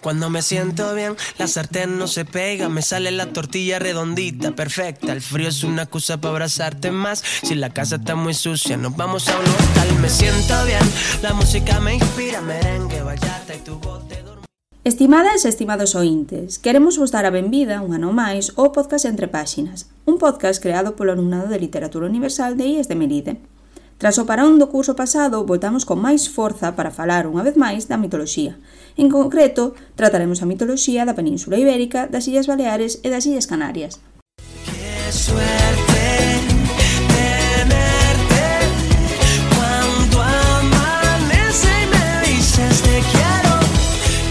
Cuando me siento bien, la sartén no se pega, me sale la tortilla redondita, perfecta. El frío es una excusa para abrazarte más. Si la casa está muy sucia, nos vamos a un hotel. Me siento bien, la música me inspira, merengue, bachata y tu bote. Estimadas e estimados ointes, queremos vos dar a benvida un ano máis ao podcast Entre Páxinas, un podcast creado polo alumnado de Literatura Universal de IES de Melide. Tras o parón do curso pasado, voltamos con máis forza para falar unha vez máis da mitoloxía. En concreto, trataremos a mitoloxía da Península Ibérica, das Illas Baleares e das Illas Canarias. Suerte tenerte cuando amanece y me dices te quiero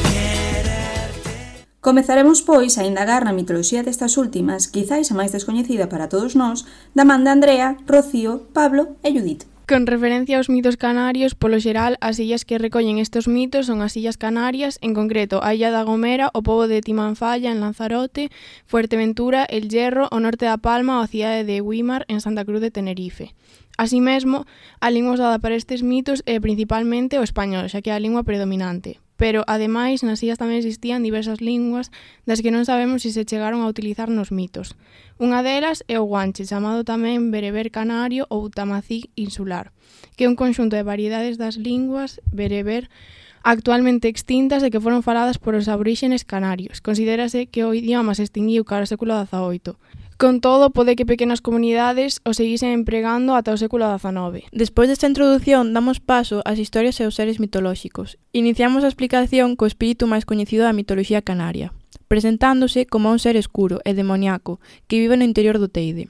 quererte. Comezaremos, pois, a indagar na mitoloxía destas últimas, quizáis a máis descoñecida para todos nós, da man de Andrea, Rocío, Pablo e Judith. Con referencia aos mitos canarios, polo xeral, as illas que recollen estes mitos son as Illas Canarias, en concreto a Illa da Gomera, o pobo de Timanfaya en Lanzarote, Fuerteventura, El Hierro, o norte da Palma ou a cidade de Guimar en Santa Cruz de Tenerife. Así mesmo, a lingua usada para estes mitos é principalmente o español, xa que é a lingua predominante pero ademais nas illas tamén existían diversas linguas das que non sabemos se se chegaron a utilizar nos mitos. Unha delas é o guanche, chamado tamén bereber canario ou tamací insular, que é un conxunto de variedades das linguas bereber actualmente extintas e que foron faladas por os aboríxenes canarios. Considérase que o idioma se extinguiu cara ao século XVIII. Con todo, pode que pequenas comunidades o seguisen empregando ata o século XIX. Despois desta introdución, damos paso ás historias e aos seres mitolóxicos. Iniciamos a explicación co espírito máis coñecido da mitoloxía canaria, presentándose como un ser escuro e demoniaco que vive no interior do Teide.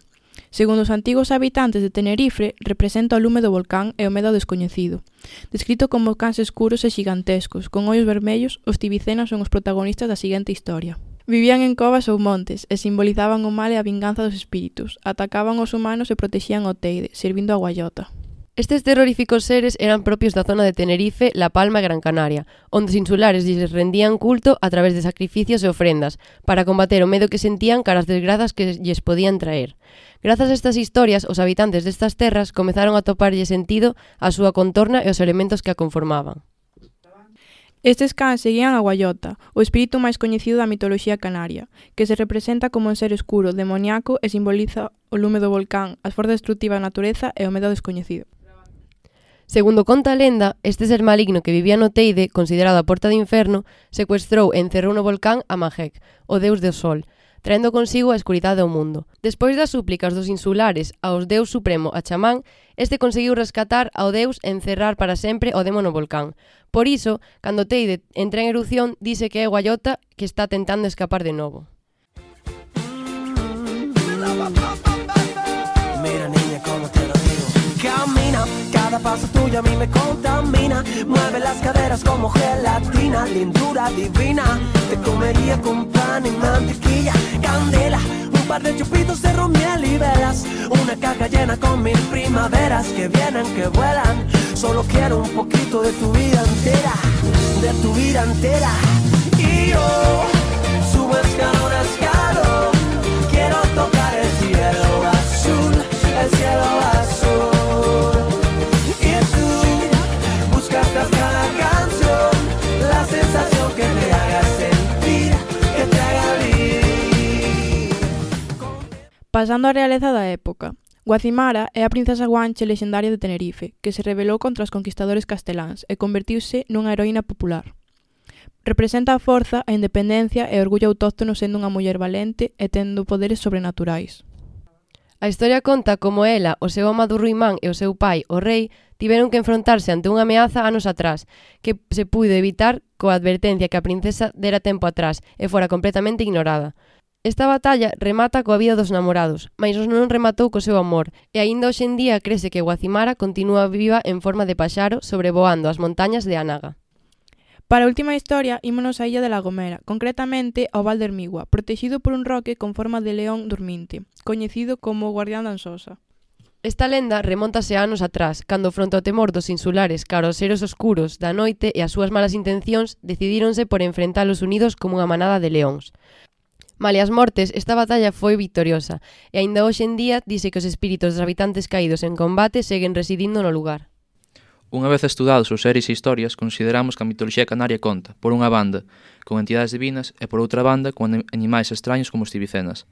Segundo os antigos habitantes de Tenerife, representa o lume do volcán e o medo ao descoñecido. Descrito como cans escuros e xigantescos, con ollos vermellos, os tibicenas son os protagonistas da seguinte historia. Vivían en covas ou montes e simbolizaban o mal e a vinganza dos espíritus. Atacaban os humanos e protexían o Teide, servindo a guayota. Estes terroríficos seres eran propios da zona de Tenerife, La Palma e Gran Canaria, onde os insulares lles rendían culto a través de sacrificios e ofrendas, para combater o medo que sentían cara as desgrazas que lles podían traer. Grazas a estas historias, os habitantes destas terras comezaron a toparlle sentido a súa contorna e os elementos que a conformaban. Estes cans seguían a Guayota, o espírito máis coñecido da mitoloxía canaria, que se representa como un ser escuro, demoniaco e simboliza o lume do volcán, as forzas destructivas da natureza e o medo descoñecido. Segundo conta a lenda, este ser maligno que vivía no Teide, considerado a porta do inferno, secuestrou e encerrou no volcán a Magek, o deus do sol, traendo consigo a escuridade ao mundo. Despois das súplicas dos insulares aos deus supremo a chamán, este conseguiu rescatar ao deus e encerrar para sempre o demo no volcán. Por iso, cando Teide entra en erupción, dice que é Guayota que está tentando escapar de novo. Cada paso tuyo a mí me contamina. Mueve las caderas como gelatina, lindura divina. Te comería con pan y mantequilla, candela. Un par de chupitos de ron, miel y velas. Una caja llena con mil primaveras que vienen, que vuelan. Solo quiero un poquito de tu vida entera, de tu vida entera. Y yo Pasando á realeza da época. Guacimara é a princesa guanche lexendaria de Tenerife, que se rebelou contra os conquistadores casteláns e convertiuse nunha heroína popular. Representa a forza, a independencia e o orgullo autóctono sendo unha muller valente e tendo poderes sobrenaturais. A historia conta como ela, o seu amado Ruimán e o seu pai, o rei, tiveron que enfrontarse ante unha ameaza anos atrás, que se puido evitar coa advertencia que a princesa dera tempo atrás e fora completamente ignorada. Esta batalla remata coa vida dos namorados, mais non rematou co seu amor, e aínda hoxe en día crese que Guacimara continúa viva en forma de paxaro sobrevoando as montañas de Anaga. Para a última historia, ímonos á illa de La Gomera, concretamente ao Val de Ermigua, protegido por un roque con forma de león dorminte, coñecido como o Guardián da Ansosa. Esta lenda remontase a anos atrás, cando fronte ao temor dos insulares cara aos seres oscuros da noite e as súas malas intencións, decidíronse por enfrentalos unidos como unha manada de leóns. Malia as mortes, esta batalla foi victoriosa, e aínda hoxe en día dice que os espíritos dos habitantes caídos en combate seguen residindo no lugar. Unha vez estudados os seres e historias, consideramos que a mitoloxía canaria conta, por unha banda, con entidades divinas e por outra banda, con animais extraños como os tibicenas.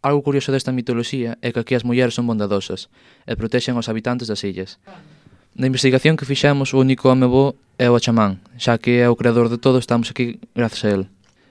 Algo curioso desta mitoloxía é que aquí as mulleres son bondadosas e protexen aos habitantes das illas. Na investigación que fixemos, o único home bo é o chamán, xa que é o creador de todo, estamos aquí grazas a ele.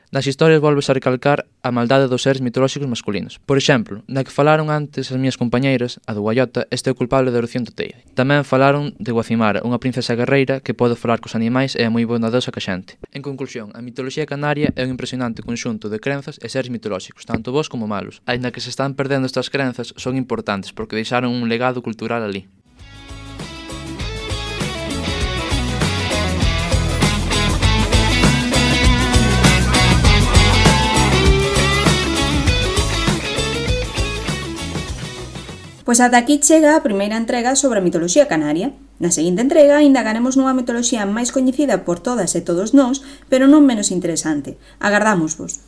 Nas historias volves a recalcar a maldade dos seres mitolóxicos masculinos. Por exemplo, na que falaron antes as minhas compañeiras, a do Guayota, este é o culpable da erupción do Teide. Tamén falaron de Guacimara, unha princesa guerreira que pode falar cos animais e é moi bondadosa ca xente. En conclusión, a mitoloxía canaria é un impresionante conxunto de crenzas e seres mitolóxicos, tanto bons como malos. Aínda que se están perdendo estas crenzas, son importantes porque deixaron un legado cultural ali. Pois ata aquí chega a primeira entrega sobre a mitoloxía canaria. Na seguinte entrega indagaremos nunha mitoloxía máis coñecida por todas e todos nós, pero non menos interesante. Agardámosvos.